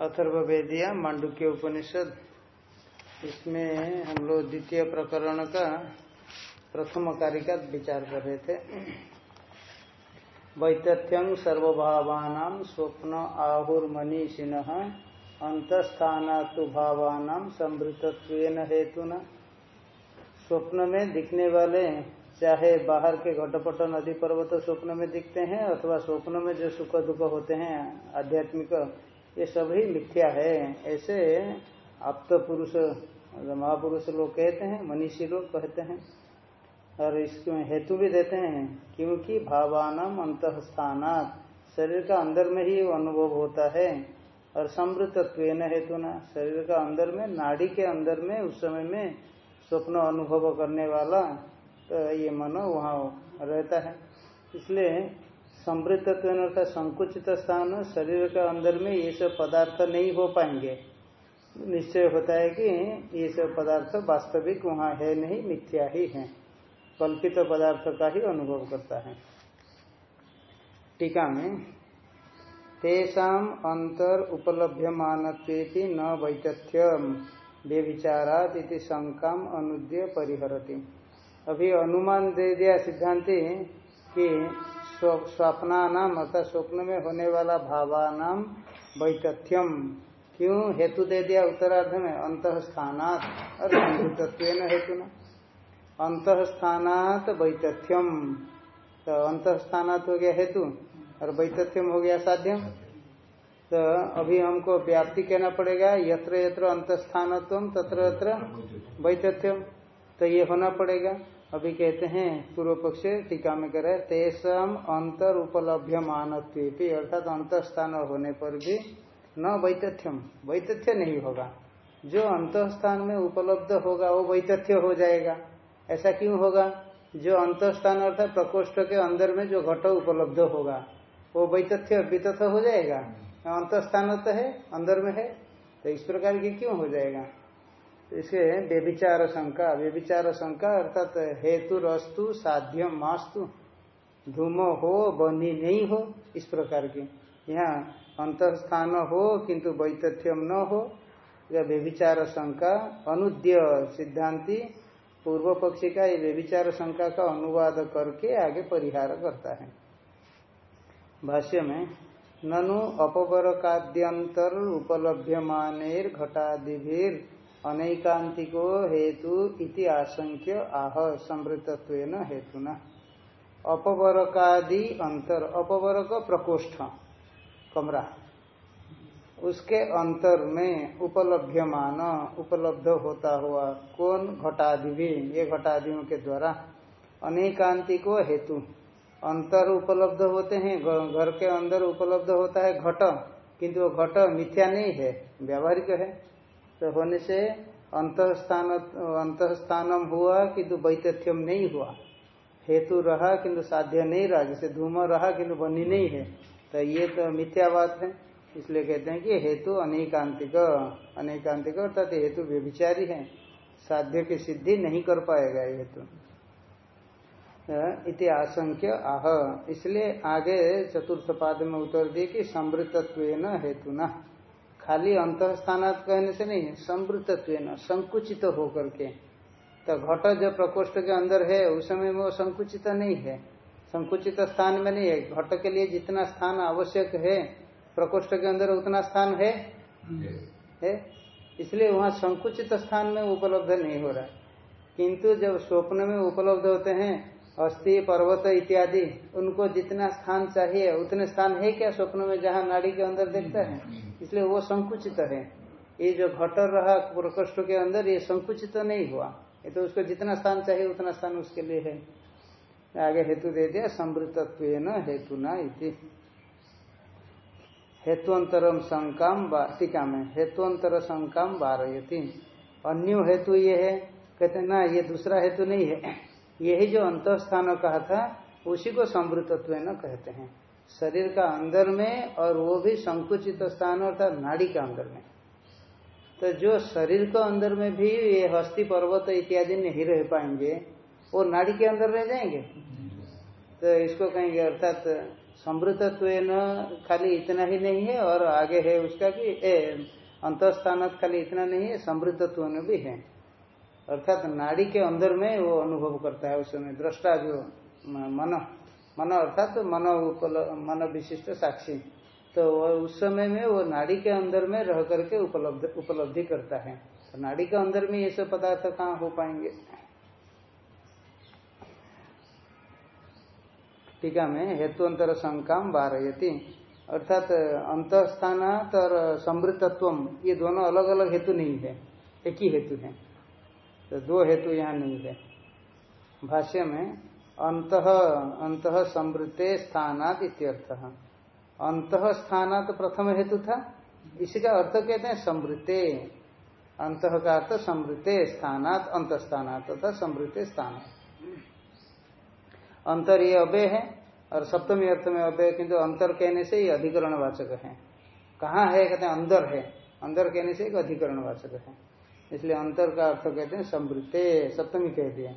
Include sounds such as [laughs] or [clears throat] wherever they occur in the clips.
अथर्वेदिया मांडुक्य उपनिषद। इसमें हम लोग द्वितीय प्रकरण का प्रथम कार्य का विचार कर रहे थे। वैतथ्यं सर्वभावान स्वप्न आहुर्मनीषिण अंतस्थानातु समृतत्व हेतुना। स्वप्न में दिखने वाले चाहे बाहर के घटपट नदी पर्वत स्वप्न में दिखते हैं अथवा स्वप्न में जो सुख दुख होते हैं आध्यात्मिक ये सभी मिथ्या है। ऐसे आप्त पुरुष, महापुरुष लोग कहते हैं मनीषी लोग कहते हैं। और इसमें हेतु भी देते हैं, क्योंकि भावानम अंत शरीर का अंदर में ही अनुभव होता है। और समृतत्व हेतु ना शरीर का अंदर में, नाड़ी के अंदर में, उस समय में स्वप्न अनुभव करने वाला तो ये मनो वहाँ रहता है। इसलिए समृद्ध अर्थात संकुचित स्थान, शरीर के अंदर में ये सब पदार्थ नहीं हो पाएँगे। निश्चय होता है कि ये सब पदार्थ वास्तविक वहाँ है नहीं, मिथ्या ही है। कल्पित तो पदार्थ का ही अनुभव करता है। टीका में तेषाम अंतर उपलभ्यमान न वैतथ्यम व्यभिचारात इति शंका अनुद्य परिहरती। अभी अनुमान दे दिया सिद्धांति कि स्वप्ना नाम अर्थात स्वप्न में होने वाला भावानाम वैतथ्यम क्यों? हेतु दे दिया उत्तरार्ध में अंत स्थानात और हेतु न। अंत स्थानात वैतथ्यम तो अंत स्थानात हो गया हेतु, और वैतथ्यम हो गया साध्यम। तो अभी हमको व्याप्ति कहना पड़ेगा, यत्र यत्र अंत स्थानत्व तत्र यत्र वैतथ्यम तो ये होना पड़ेगा। अभी कहते हैं पूर्व पक्ष टीका में कह रहे तेसम अंतर उपलब्ध मानत्वी अर्थात अंत स्थान होने पर भी न वैतथ्यम। वैतथ्य नहीं होगा। जो अंत स्थान में उपलब्ध होगा, वो वैतथ्य हो जाएगा। ऐसा क्यों होगा? जो अंत स्थान अर्थात प्रकोष्ठ के अंदर में जो घट उपलब्ध होगा, वो वैतथ्य वितथ हो जाएगा। अंत स्थान तो है, अंदर में है तो इस प्रकार की क्यों हो जाएगा? इसे व्यभिचार शंका व्यभिचार शंका अर्थात हेतु, रस्तु साध्य मास्तु, धूम हो, बनी नहीं हो, इस प्रकार की। यहाँ अंतस्थान हो, किंतु वैतथ्यम न हो या व्यभिचार शंका, अनुद्य सिद्धांति, पूर्व पक्षी का ये व्यभिचार शंका का अनुवाद करके आगे परिहार करता है। भाष्य में, ननु अपवर काद्यंतर उपलभ्यमान घटादिभीर अनेकांतिको हेतु इति आशंक्य आह समृतत्व न अपवरकादि अंतर, अपवरक प्रकोष्ठ, कमरा। उसके अंतर में उपलभ्यमान, उपलब्ध होता हुआ कौन घटादि भी, ये घटादियों के द्वारा अनेकांतिको हेतु। अंतर उपलब्ध होते हैं घर के अंदर उपलब्ध होता है घट, किंतु वो घट मिथ्या नहीं है, व्यावहारिक है। तो होने से अंतस्थान, अंतस्थानम हुआ किंतु वैतथ्यम नहीं हुआ। हेतु रहा किंतु साध्य नहीं रहा। जैसे धूम रहा किंतु बनी नहीं है। तो ये तो मिथ्या बात है। इसलिए कहते हैं कि हेतु अनेकांतिक अनेकांतिक अर्थात हेतु व्यभिचारी है। साध्य की सिद्धि नहीं कर पाएगा ये हेतु। इति आशंक्य आह। इसलिए आगे चतुर्थ पाद में उत्तर दिए कि समृतत्व हेतु न खाली अंत स्थानात कहने से नहीं संवृतत्व संकुचित तो होकर के। तो घट जो प्रकोष्ठ के अंदर है उस समय में वो संकुचित नहीं है। संकुचित स्थान में नहीं है। घट के लिए जितना स्थान आवश्यक है प्रकोष्ठ के अंदर उतना स्थान है? है? इसलिए वहाँ संकुचित स्थान में उपलब्ध नहीं हो रहा किंतु जब स्वप्न में उपलब्ध होते हैं अस्थि पर्वत इत्यादि उनको जितना स्थान चाहिए उतने स्थान है क्या स्वप्न में जहाँ नाड़ी के अंदर देखता है? इसलिए वो संकुचित है। ये जो घटर रहा प्रकोष्ठ के अंदर, ये संकुचित नहीं हुआ। ये तो उसको जितना स्थान चाहिए, उतना स्थान उसके लिए है। आगे हेतु दे दिया समृतत्व हेतु न इति हेतुअंतरम शंकाम टीका में, हेतुअंतर शंकाम बारयती अन्य हेतु ये है, कहते ना, ये दूसरा हेतु नहीं है। यही जो अंत स्थान कहा था, उसी को समृतत्व कहते हैं। शरीर का अंदर में और वो भी संकुचित स्थान अर्थात नाड़ी के अंदर में। तो जो शरीर के अंदर में भी ये हस्ती पर्वत इत्यादि नहीं रह पाएँगे, वो नाड़ी के अंदर रह जाएँगे? तो इसको कहेंगे अर्थात समृद्धत्व खाली इतना ही नहीं है और आगे है उसका भी अंतस्थान खाली इतना नहीं है समृद्धत्व भी है। अर्थात नाड़ी के अंदर में वो अनुभव करता है उस समय दृष्टा जो मन मन अर्थात तो मन मन विशिष्ट साक्षी। तो उस समय में वो नाड़ी के अंदर में रह करके उपलब्ध करता है। तो नाड़ी के अंदर में ये सब पदार्थ कहाँ हो पाएँगे? टीका में हेतु अंतर शंकाम बारयती अर्थात अंत स्थान और समृद्धत्व ये दोनों अलग अलग हेतु नहीं है। एक ही हेतु है। तो दो हेतु यहाँ नहीं है। भाष्य में अंत अंत समृद्धे स्थानात इत्यर्थ। अंत स्थानात प्रथम हेतु था। इसी का अर्थ कहते हैं समृद्धे अंत का अर्थ समृद्धे स्थानात अंत स्थानात तथा समृद्धे स्थान अंतर ये अव्यय है, और सप्तमी अर्थ में अव्यय, किंतु अंतर कहने से ही अधिकरण वाचक है। कहाँ है, कहते हैं अंदर है। अंदर कहने से एक अधिकरण वाचक है। इसलिए अंतर का अर्थ कहते हैं समृद्धे सप्तमी कह दिया।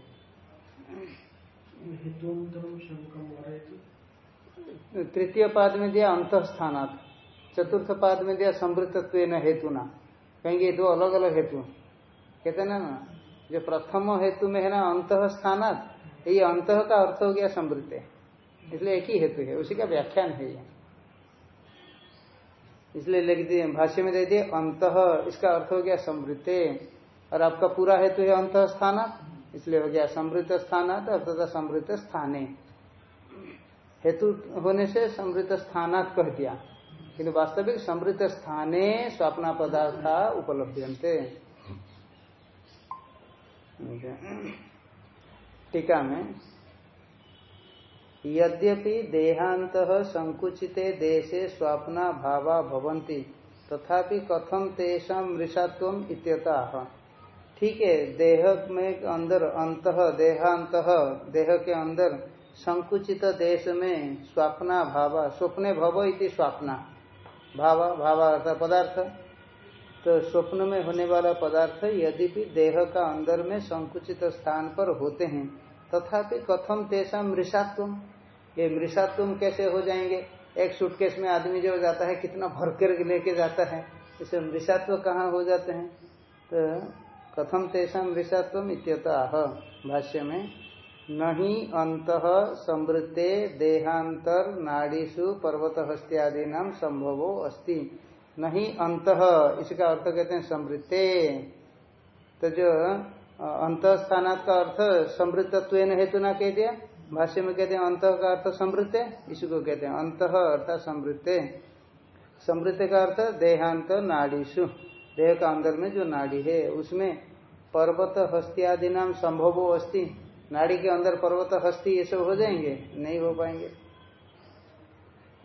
तृतीय पाद में दिया अंत स्थानात चतुर्थ पाद में दिया समृद्धत्व हेतु ना कहेंगे दो अलग अलग हेतु। कहते ना ना, जो प्रथम हेतु में है ना अंत स्थानात ये अंत का अर्थ हो गया समृद्ध इसलिए एक ही हेतु है, उसी का व्याख्यान है ये। इसलिए लिख दिए, भाष्य में दे दिए, अंत, इसका अर्थ हो गया समृद्ध और आपका पूरा हेतु है अंत स्थानात इसलिए हो गया समृद्ध स्थानात अर्थात समृद्ध स्थाने। हेतु होने से समृद्ध स्थानात कह दिया। किंतु वास्तविक समृद्ध स्थाने स्वप्ना पदार्थ उपलब्ध टीका में, यद्यपि देहांत संकुचिते देशे स्वप्ना भावा भवंती तथापि कथम तेषा मृषात्व इत्यतः। ठीक है, देह में अंदर अंत, देहांत, देह के अंदर संकुचित देश में स्वप्ना भावा, स्वप्ने भव इति स्वप्ना। भावा भावा अर्थात पदार्थ। तो स्वप्न में होने वाला पदार्थ यदि भी देह का अंदर में संकुचित स्थान पर होते हैं, तथापि कथम तेषा मृषात्व। ये मृषात्व कैसे हो जाएँगे? एक सूटकेस में आदमी जो जाता है, कितना भर कर लेके जाता है, इसे मृषात्व कहाँ हो जाते हैं? तो कथम तेषा ऋषत्व इत्यत? भाष्य में नहीं अंत समृद्धे देहांतर नाड़ीसु पर्वत हस्त्यादि नाम संभवो अस्ति। नहीं अंत इसका अर्थ कहते हैं समृद्धे तो जो अंत स्थानात का अर्थ समृद्धत्व हेतु ना कह दिया? भाष्य में कहते हैं अंत का अर्थ समृद्ध इसी को कहते हैं अंत अर्थात समृद्धे समृद्ध का अर्थ देहांत नाड़ीसु देह का अंदर में जो नाड़ी है, उसमें पर्वत हस्ती आदि नाम संभव अस्थि, नाड़ी के अंदर पर्वत हस्ती, ये सब हो जाएँगे? नहीं हो पाएँगे।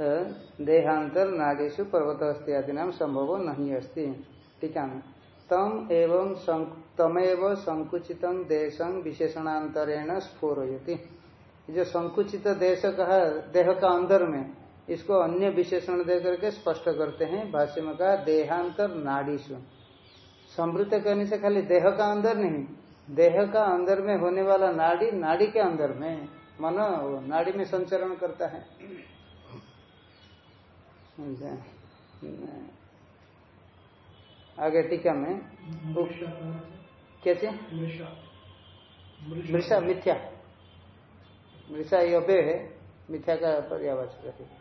तो देहांतर नाड़ीसु पर्वत हस्ती आदि नाम संभव नहीं अस्ति टीका में तम एवं तमेव संकुचित देशं विशेषणांतरेण स्फोरयति। जो संकुचित देश कहा, देह का अंदर में इसको अन्य विशेषण दे करके स्पष्ट करते हैं। भाष्य में कहा देहांतर नाड़ीसु समृद्ध करने से खाली देह का अंदर नहीं, देह का अंदर में होने वाला नाड़ी नाड़ी के अंदर में, मन, नाड़ी में संचरण करता है। आगे टीका में कैसे? मृषा मिथ्या। मृषा ये है, मिथ्या का पर्यावाचक है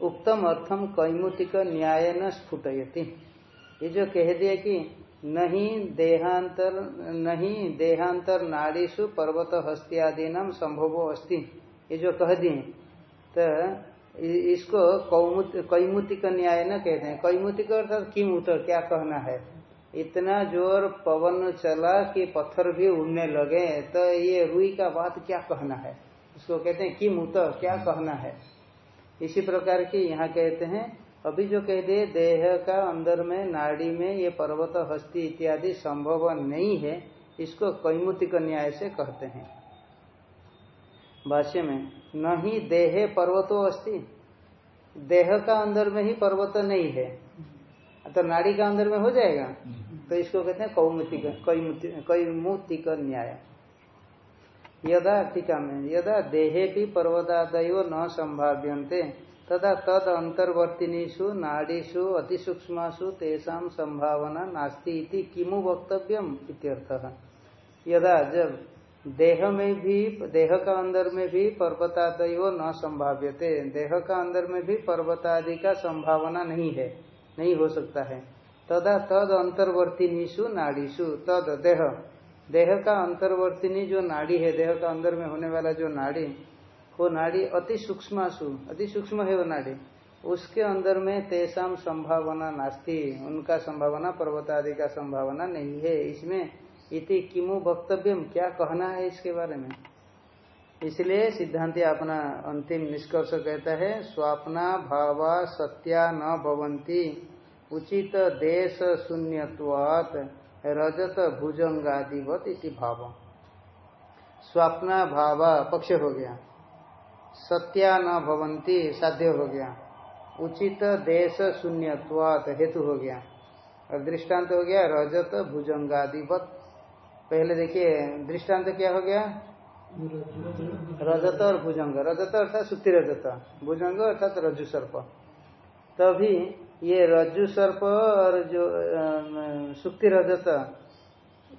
उत्तम अर्थम कैमुतिक न्याय न स्फुटयति। ये जो कह दिया कि नहीं देहांतर नहीं देहांतर नाड़ीसु पर्वत हस्त्यादि नाम संभव अस्ति। ये जो कह दिए तो इसको कैमुतिक न्याय न कहते हैं कैमुतिक अर्थात किम उतर क्या कहना है? इतना ज़ोर पवन चला कि पत्थर भी उड़ने लगे तो ये रुई का बात क्या कहना है? उसको कहते हैं किम उतर क्या कहना है? इसी प्रकार की यहाँ कहते हैं, अभी जो कह दिए देह का अंदर में, नाड़ी में ये पर्वत, हस्ती इत्यादि संभव नहीं है, इसको कैमुतिक न्याय से कहते हैं। भाष्य में, नहीं, देहे पर्वतो अस्ति। देह का अंदर में ही पर्वत नहीं है। तो नाड़ी का अंदर में हो जाएगा। तो इसको कहते हैं कौमुतिक कैमुतिक न्याय। यदा टीका में यदा देहे भी पर्वतादयो न संभाव्यंते तथा तद अंतर्वर्तिनीषु नाड़ीषु, अतिसूक्ष्मसु तेषा संभावना नास्ती किमु वक्तव्यम इत्यर्थः। यदा जब देह में भी देह का अंदर में भी पर्वतादयो न संभाव्यते देह का अंदर में भी पर्वतादि का संभावना नहीं है, नहीं हो सकता है। तदा तद अंतर्वर्तिनीषु नाड़ीषु, तद देह देह का अंतर्वर्तिनी जो नाड़ी है, देह का अंदर में होने वाला जो नाड़ी, वो नाड़ी अति सूक्ष्मसु, अति सूक्ष्म है वो नाड़ी। उसके अंदर में तेसाम संभावना नास्ती, उनका संभावना पर्वत आदि का संभावना नहीं है। इसमें इति किमु वक्तव्यम, क्या कहना है इसके बारे में? इसलिए सिद्धांति अपना अंतिम निष्कर्ष कहता है, स्वापना भावा सत्या न भवंती उचित देश शून्यवात रजत भुजंगादिवत इति भाव स्वप्ना, भाव, पक्ष हो गया। सत्या न भवंती साध्य हो गया। उचित, देश शून्यवात हेतु हो गया। और दृष्टांत हो गया, रजत भुजंगादिवत पहले देखिए, दृष्टांत क्या हो गया? रजत और भुजंग। रजत अर्थात सुक्ति रजत भुजंग अर्थात रज्जु सर्प। तभी ये रज्जु सर्प और जो सुक्ति रजत,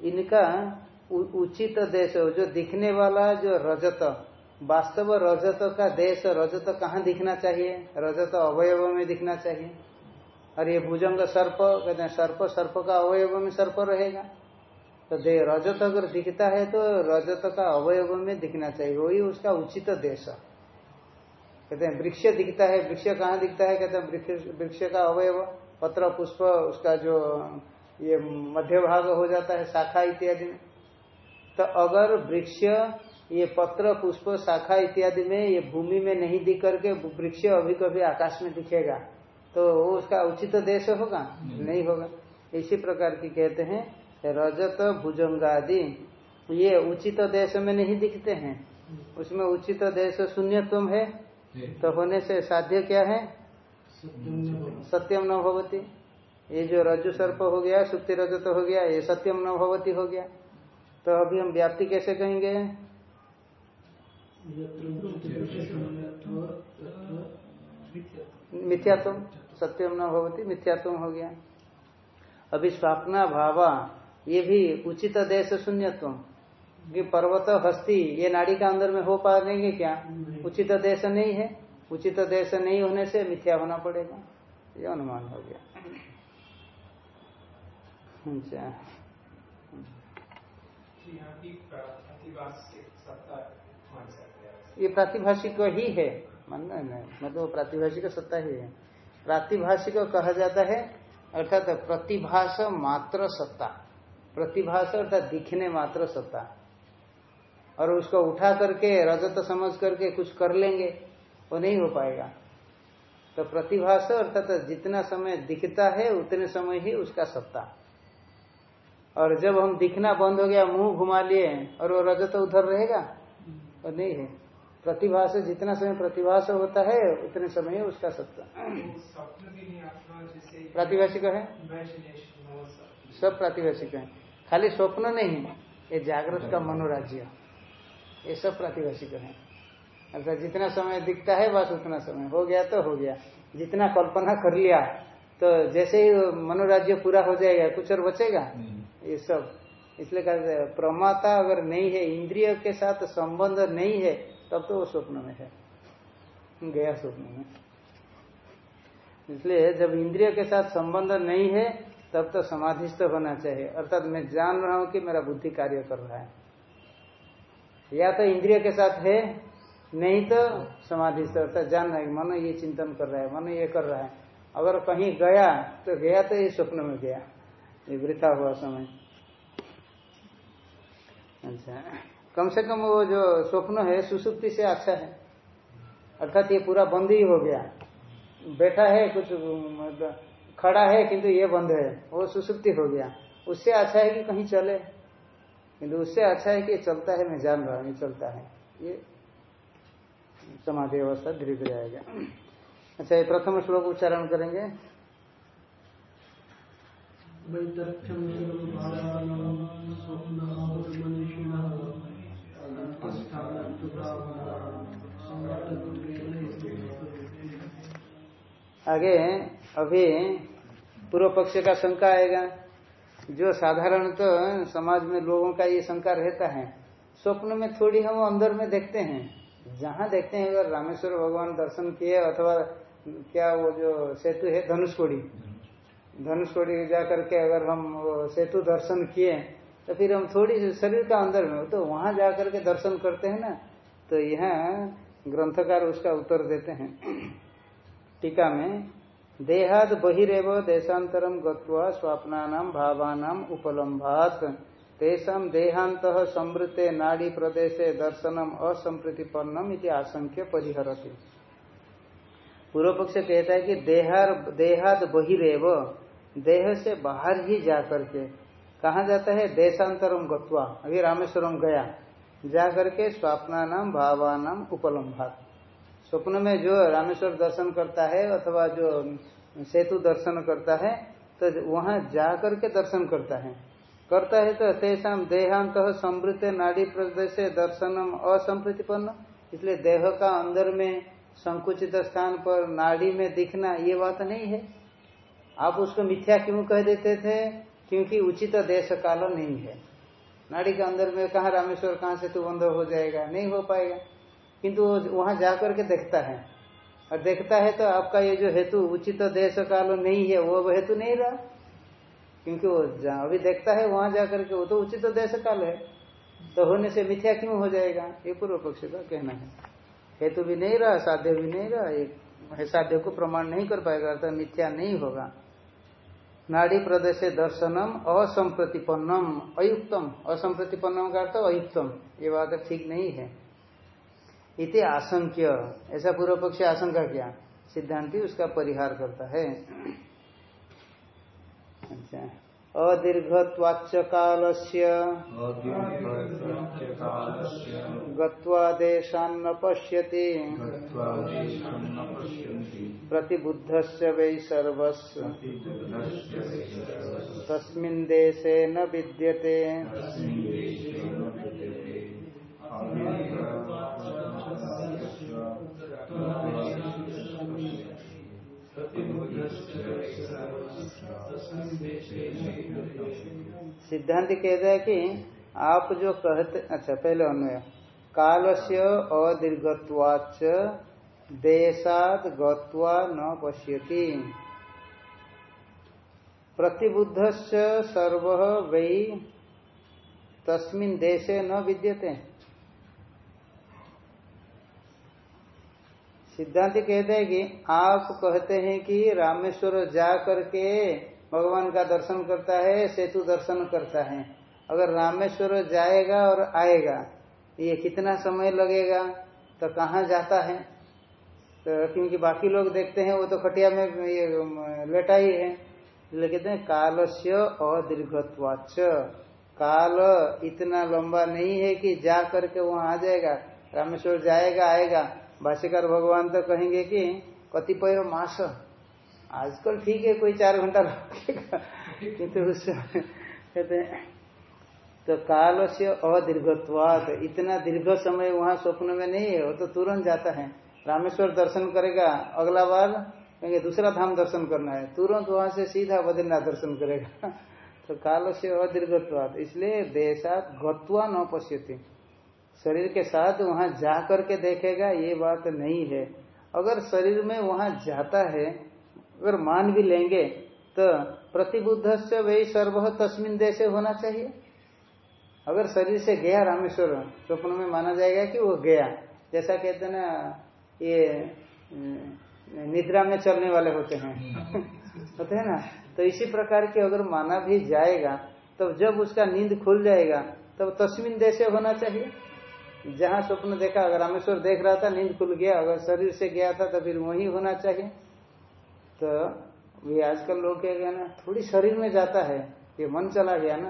इनका उचित देश हो। जो दिखने वाला जो रजत। वास्तव रजत का देश, रजत कहाँ दिखना चाहिए? रजत अवयव में दिखना चाहिए। और ये भुजंग सर्प, कहते हैं, सर्प सर्प का अवयव में सर्प रहेगा। तो दे, रजत अगर दिखता है तो रजत का अवयव में दिखना चाहिए। वही उसका उचित देश। कहते हैं वृक्ष दिखता है वृक्ष कहाँ दिखता है? कहते हैं वृक्ष का अवयव पत्र पुष्प उसका जो ये मध्य भाग हो जाता है शाखा इत्यादि में। तो अगर वृक्ष ये पत्र पुष्प शाखा इत्यादि में ये भूमि में नहीं दिख करके वृक्ष अभी कभी आकाश में दिखेगा तो वो उसका उचित देश होगा? नहीं। नहीं होगा। इसी प्रकार की कहते हैं रजत भुजंगादि। ये उचित देश में नहीं दिखते हैं। उसमें उचित देश शून्यत्व है। तो होने से साध्य क्या है? सत्यम न भवती। ये जो रज्जु सर्प हो गया सुप्ति रजत हो गया ये सत्यम न भवती हो गया। तो अभी हम व्याप्ति कैसे कहेंगे? मिथ्यात्म सत्यम न भवती मिथ्यात्म हो गया। अभी स्वाप्ना भावा ये भी उचित देश शून्यत्व। कि पर्वत हस्ती ये नाड़ी का अंदर में हो पाएँगे क्या? उचित देश नहीं है। उचित देश नहीं होने से मिथ्या होना पड़ेगा। ये अनुमान हो गया। अच्छा। ये प्रातिभाषिक ही है। मानना है मतलब प्रातिभाषिक सत्ता ही है। प्रातिभाषिक कहा जाता है अर्थात प्रतिभाष मात्र सत्ता। प्रतिभास अर्थात दिखने मात्र सत्ता। और उसको उठा करके रजत समझ करके कुछ कर लेंगे वो नहीं हो पाएगा। तो प्रतिभास अर्थात जितना समय दिखता है उतने समय ही उसका सत्ता। और जब हम दिखना बंद हो गया मुँह घुमा लिए और वो रजत उधर रहेगा और नहीं है। प्रतिभा से जितना समय प्रतिभा से होता है उतने समय ही उसका सत्ता। प्रातिभाषिक है? सब प्रातिभाषिक है। खाली स्वप्न नहीं ये जागृत का मनोराज्य। ये सब प्रातिभाषिक है अर्थात जितना समय दिखता है बस उतना समय। हो गया तो हो गया। जितना कल्पना कर लिया तो जैसे ही मनोराज्य पूरा हो जाएगा कुछ और बचेगा? ये सब। इसलिए कहते प्रमाता अगर नहीं है इंद्रिय के साथ संबंध नहीं है तब तो वो स्वप्न में है। गया स्वप्न में। इसलिए जब इंद्रिय के साथ संबंध नहीं है तब तो समाधिस्थ होना चाहिए। अर्थात मैं जान रहा हूँ कि मेरा बुद्धि कार्य कर रहा है। या तो इंद्रिय के साथ है, नहीं तो समाधिस्थ अर्थात जान रहा है मन ये चिंतन कर रहा है, मन ये कर रहा है। अगर कहीं गया तो गया तो ये स्वप्न में गया। ये वृथा हुआ समय। अच्छा। कम से कम वो जो स्वप्न है, सुसुप्ति से अच्छा है। अर्थात ये पूरा बंद ही हो गया। बैठा है, कुछ मतलब खड़ा है, किंतु ये बंद है। वो सुसुप्ति हो गया। उससे अच्छा है कि कहीं चले। किंतु उससे अच्छा है कि चलता है मैं जान रहा हूँ चलता है। ये समाधि अवस्था धीरे धीरे आएगा। अच्छा ये प्रथम श्लोक उच्चारण करेंगे। आगे, अभी पूर्व पक्ष का शंका आएगा। जो साधारण तो समाज में लोगों का ये शंका रहता है, स्वप्न में थोड़ी हम अंदर में देखते हैं। जहाँ देखते हैं, अगर रामेश्वर भगवान दर्शन किए अथवा क्या वो जो सेतु है, धनुषकोड़ी धनुषकोड़ी जा करके अगर हम सेतु दर्शन किए तो फिर हम थोड़ी शरीर का अंदर में तो वहाँ जा करके दर्शन करते हैं ना तो यहाँ ग्रंथकार उसका उत्तर देते हैं। [clears throat] टीका में देहाद बहिरेव देशांतरम गत्वा स्वप्ना भावानाम उपलम्भात। तेषा देहांत संवृत्ते नाड़ी प्रदेशे दर्शनम असंप्रतिपन्नम इति आशंक्य परिहरती। पूर्व पक्ष कहता है कि देहार, देहाद बहिरेव देह से बाहर ही जा करके कहा जाता है? देशांतरम गत्वा, अभी रामेश्वरम गया जा करके स्वप्ना नाम भावानाम उपलम्भात। स्वप्न में जो रामेश्वर दर्शन करता है अथवा जो सेतु दर्शन करता है तो वहाँ जा करके दर्शन करता है। करता है तो तेषा देहांत तो समृद्ध नाड़ी प्रदेश दर्शनम असंप्रतिपन्न इसलिए देह का अंदर में संकुचित स्थान पर नाड़ी में दिखना ये बात नहीं है। आप उसको मिथ्या क्यों कह देते थे? क्योंकि उचित देश काल नहीं है। नाड़ी के अंदर में कहा रामेश्वर, कहाँ से तू बंद हो जाएगा? नहीं हो पाएगा। किंतु वहाँ जाकर के देखता है। और देखता है तो आपका ये जो हेतु, उचित देश काल नहीं है, वो हेतु नहीं रहा। क्योंकि वो अभी देखता है, वहाँ जाकर के वो तो उचित देश काल है। तो होने से मिथ्या क्यों हो जाएगा? ये पूर्व पक्ष का कहना है। हेतु भी नहीं रहा, साध्य भी नहीं रहा, एक साध्य को प्रमाण नहीं कर पाएगा, अर्थात मिथ्या नहीं होगा। नाड़ी प्रदेश दर्शनम असंप्रतिपन्नम, अयुक्तम। असंप्रतिपन्नम का अर्थ अयुक्तम। ये बात ठीक नहीं है। इति आशंक्य। ऐसा पूर्व पक्ष आशंका किया। सिद्धांति उसका परिहार करता है। अच्छा। अदीर्घत्वाच्च कालस्य गत्वादेशान्न पश्यति। प्रतिबुद्धस्य वै सर्वस्। तस्मिन् देशे न विद्यते। सिद्धांत कहता है कि आप जो कहते अच्छा पहले अन्वय काल से अदीर्घत्वाच देशात गत्वा न पश्यति। प्रतिबुद्ध सर्व वै तस्मिन देशे न विद्यते। सिद्धांत कहते हैं कि आप कहते हैं कि रामेश्वर जा करके भगवान का दर्शन करता है, सेतु दर्शन करता है। अगर रामेश्वर जाएगा और आएगा, ये कितना समय लगेगा? तो कहाँ जाता है? तो क्योंकि बाकी लोग देखते हैं, वो तो खटिया में ये लेटा ही। है कहते हैं काल से अदीर्घत्वाच काल इतना लंबा नहीं है कि जा करके वहाँ आ जाएगा। रामेश्वर जाएगा, आएगा। भाष्यकार भगवान तो कहेंगे कि कतिपय मास। आजकल ठीक है, कोई चार घंटा लगेगा। किंतु कहते हैं तो काल से अदीर्घत्वात, इतना दीर्घ समय वहाँ स्वप्न में नहीं है, वो तो तुरंत जाता है। रामेश्वर दर्शन करेगा, अगला बार कहेंगे दूसरा धाम दर्शन करना है, तुरंत वहाँ से सीधा बद्रीनाथ दर्शन करेगा। [laughs] तो काल से अदीर्घत्वात, इसलिए देशात गत्वा न पश्यती। शरीर के साथ वहाँ जा करके देखेगा, ये बात नहीं है। अगर शरीर में वहाँ जाता है, अगर मान भी लेंगे तो प्रतिबुद्ध से वही सर्व तस्मिन देश होना चाहिए। अगर शरीर से गया रामेश्वर, स्वप्न में माना जाएगा कि वो गया। जैसा कहते ना, ये निद्रा में चलने वाले होते हैं। [laughs] होते हैं ना? तो इसी प्रकार के अगर माना भी जाएगा, तब तो जब उसका नींद खुल जाएगा, तब तो तस्मिन देश होना चाहिए। जहाँ स्वप्न देखा, अगर रामेश्वर देख रहा था, नींद खुल गया, अगर शरीर से गया था तो फिर वही होना चाहिए। तो ये आजकल लोग क्या गया ना, थोड़ी शरीर में जाता है, ये मन चला गया ना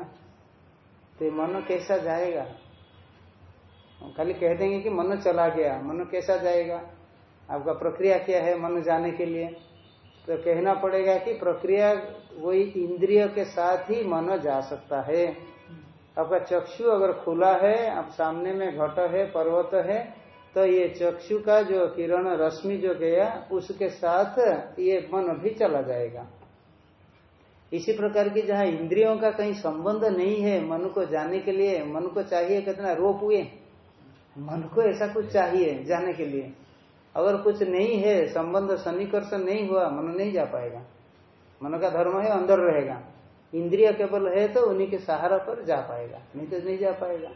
तो ये मन कैसा जाएगा? खाली कह देंगे कि मन चला गया, मन कैसा जाएगा? आपका प्रक्रिया क्या है मन जाने के लिए? तो कहना पड़ेगा कि प्रक्रिया वही इंद्रिय के साथ ही मन जा सकता है। आपका चक्षु अगर खुला है, आप सामने में घट है, पर्वत है तो ये चक्षु का जो किरण रश्मि जो गया, उसके साथ ये मन भी चला जाएगा। इसी प्रकार की जहाँ इंद्रियों का कहीं संबंध नहीं है, मन को जाने के लिए, मन को चाहिए कितना रोप हुए, मन को ऐसा कुछ चाहिए जाने के लिए। अगर कुछ नहीं है, संबंध सन्निकर्ष नहीं हुआ, मन नहीं जा पाएगा। मन का धर्म है, अंदर रहेगा। इंद्रिय केवल है तो उन्हीं के सहारा पर जा पाएगा, नहीं तो नहीं जा पाएगा।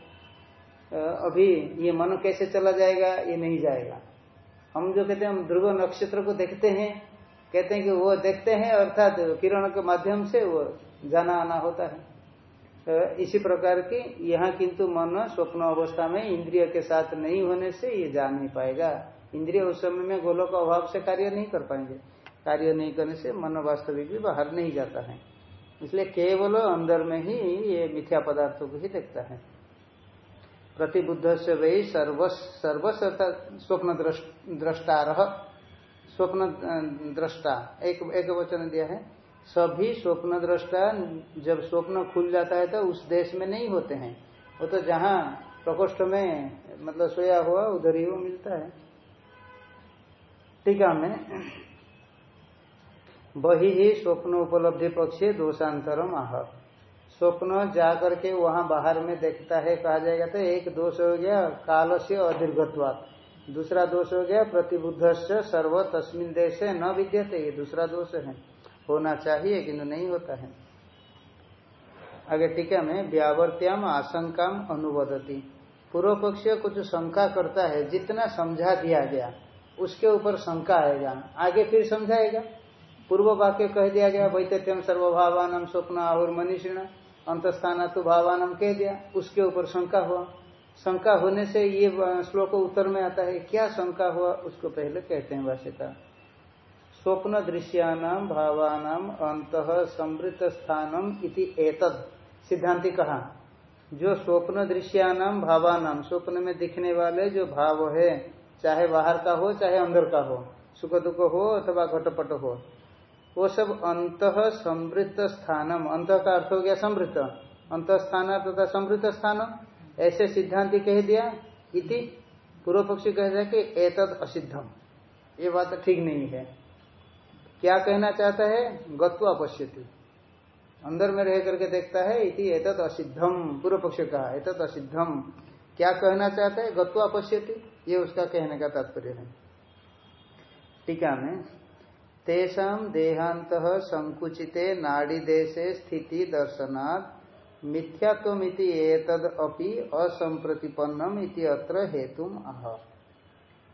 अभी ये मन कैसे चला जाएगा, ये नहीं जाएगा। हम जो कहते हैं, हम ध्रुव नक्षत्र को देखते हैं, कहते हैं कि वो देखते हैं, अर्थात किरण के माध्यम से वो जाना आना होता है। तो इसी प्रकार की यहाँ किंतु मन स्वप्न अवस्था में इंद्रिय के साथ नहीं होने से ये जा नहीं पाएगा। इंद्रिय उस समय में गोलों का अभाव से कार्य नहीं कर पाएँगे। कार्य नहीं करने से मन वास्तविक भी बाहर नहीं जाता है। इसलिए केवल अंदर में ही ये मिथ्या पदार्थों को ही देखता है। प्रतिबुद्ध से वही सर्वस स्वप्न दृष्टा स्वप्न दृष्टा एक एक वचन दिया है। सभी स्वप्न दृष्टा जब स्वप्न खुल जाता है तो उस देश में नहीं होते हैं। वो तो जहाँ प्रकोष्ठ में मतलब सोया हुआ, उधर ही वो मिलता है। टीका में वही ही स्वप्न उपलब्धि पक्षी दोषांतरम आह। स्वप्न जा करके वहाँ बाहर में देखता है, कहा जाएगा तो एक दोष हो गया काल से अदीर्घत्वात्म दूसरा दोष हो गया प्रतिबुद्ध सर्व तस्मिन देश न विद्यते, ये दूसरा दोष है। होना चाहिए किंतु नहीं होता है। आगे टीका में व्यावर्त्याम आशंका अनुवदती। पूर्व पक्ष कुछ शंका करता है, जितना समझा दिया गया, उसके ऊपर शंका आएगा, आगे फिर समझाएगा। पूर्व वाक्य कह दिया गया वैत्यम सर्वभावान स्वप्न आहुर मनीषिण अंतस्थान तो भावान कह दिया। उसके ऊपर शंका हुआ। शंका होने से ये श्लोक उत्तर में आता है, क्या शंका हुआ? उसको पहले कहते हैं भाष्यता स्वप्न दृश्यानाम भावानाम अंत समृत स्थानम इति एतद। सिद्धांति कहा, जो स्वप्न दृश्यानाम भावानाम स्वप्न में दिखने वाले जो भाव है, चाहे बाहर का हो, चाहे अंदर का हो, सुख दुख हो अथवा घटपट हो वो सब अंत समृत स्थानम अंत का अर्थ हो गया समृत। अंत स्थान तथा समृत स्थानम ऐसे सिद्धांति कह दिया इति। पूर्व पक्षी कह दिया कि एतद असिद्धम। ये बात ठीक नहीं है। क्या कहना चाहता है? गत्वा पश्यति। अंदर में रह करके देखता है इति एतद असिद्धम। पूर्व पक्ष कहा एतद असिद्धम। क्या कहना चाहता है? गत्वा पश्यति। ये उसका कहने का तात्पर्य है। टीका में तेषाम देहांत संकुचिते नाड़ी देशे स्थिति दर्शनात् मिथ्यात्वमिति अपि असंप्रतिपन्नम इति अत्र हेतुम आह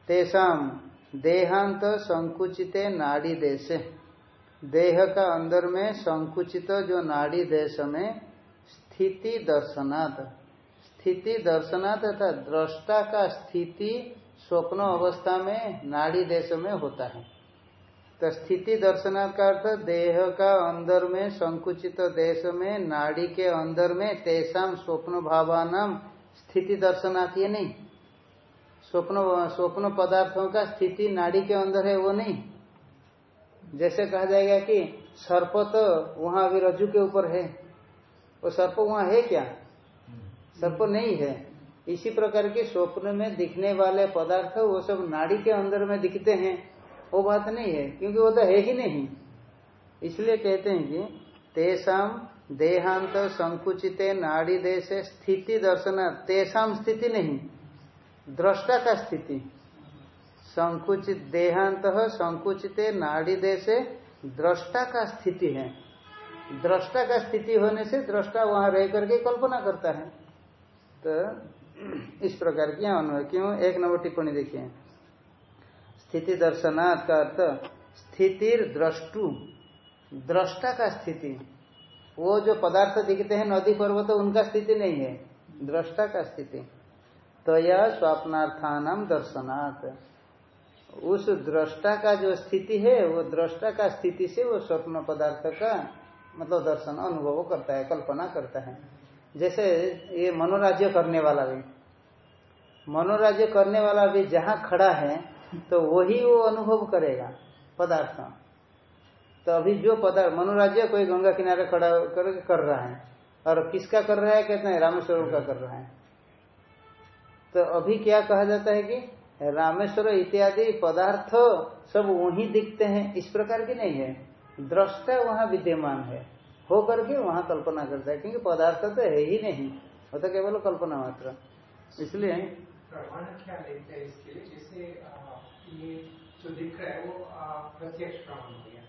तेषाम देहांत संकुचिते नाड़ी देश देह का अंदर में संकुचित जो नाड़ी देश में स्थिति दर्शनात्। स्थिति दर्शनात् तथा दृष्टा का स्थिति स्वप्न अवस्था में नाड़ी देश में होता है। तो स्थिति दर्शनार्थ का अर्थ देह का अंदर में, संकुचित देश में, नाड़ी के अंदर में तेसाम स्वप्न भावानाम स्थिति दर्शनार्थ ये नहीं। स्वप्न स्वप्न पदार्थों का स्थिति नाड़ी के अंदर है, वो नहीं। जैसे कहा जाएगा कि सर्प तो वहाँ अभी रज्जु के ऊपर है। वो सर्प वहाँ है क्या? सर्प नहीं है। इसी प्रकार के स्वप्न में दिखने वाले पदार्थ वो सब नाड़ी के अंदर में दिखते हैं। वो बात नहीं है, क्योंकि वो तो है ही नहीं। इसलिए कहते हैं कि तेसाम देहांत संकुचित नाड़ी देश स्थिति दर्शन तेसाम स्थिति नहीं, दृष्टा का स्थिति। संकुचित देहांत, संकुचित नाड़ी देश दृष्टा का स्थिति है। दृष्टा का स्थिति होने से दृष्टा वहाँ रह करके कल्पना करता है। तो इस प्रकार की अनुभव क्यों एक नंबर टिप्पणी देखिए स्थिति दर्शनाथ का अर्थ स्थितिर द्रष्टु दृष्टा का स्थिति। वो जो पदार्थ दिखते हैं नदी पर्वत तो उनका स्थिति नहीं है। दृष्टा का स्थिति। तो यह स्वप्नार्थान दर्शनाथ उस दृष्टा का जो स्थिति है, वो दृष्टा का स्थिति से वो स्वप्न पदार्थ का मतलब दर्शन, अनुभव करता है, कल्पना करता है। जैसे ये मनोराज्य करने वाला भी। मनोराज्य करने वाला भी जहाँ खड़ा है तो वही वो अनुभव करेगा पदार्थ। तो अभी जो पदार्थ मनोराज्य कोई गंगा किनारे खड़ा कर, कर रहा है और किसका कर रहा है कहते हैं? रामेश्वर का कर रहा है। तो अभी क्या कहा जाता है कि रामेश्वर इत्यादि पदार्थ सब वही दिखते हैं इस प्रकार की नहीं है। दृष्टा वहाँ विद्यमान है। हो करके वहाँ कल्पना करता है क्योंकि पदार्थ तो है ही नहीं वो तो केवल कल्पना मात्र। इसलिए प्रमाण क्या लेते हैं इसके लिए? जैसे ये जो दिख रहा है वो प्रत्यक्ष प्रमाण हो गया।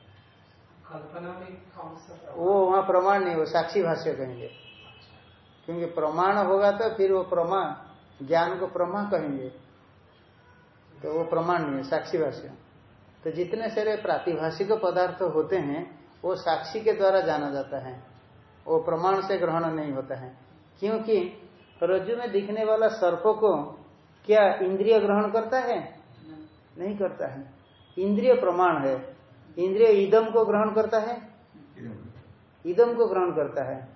कल्पना में कौन सा वो वहाँ प्रमाण नहीं, वो साक्षी भाष्य कहेंगे। क्योंकि प्रमाण होगा तो फिर वो प्रमाण, ज्ञान को प्रमा कहेंगे। तो वो प्रमाण नहीं है, साक्षी भाष्य। तो जितने सारे प्रातिभाषिक पदार्थ होते हैं, वो साक्षी के द्वारा जाना जाता है। वो प्रमाण से ग्रहण नहीं होता है। क्योंकि रज्जु में दिखने वाला सर्प को क्या इंद्रिय ग्रहण करता है? नहीं करता है। इंद्रिय प्रमाण है। इंद्रिय इदम को ग्रहण करता है। इदम। को ग्रहण करता है।